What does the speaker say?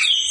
you